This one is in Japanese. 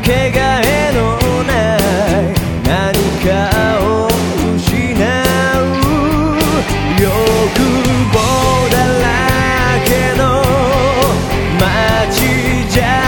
けがえのない何かを失う欲望だらけの街じゃ。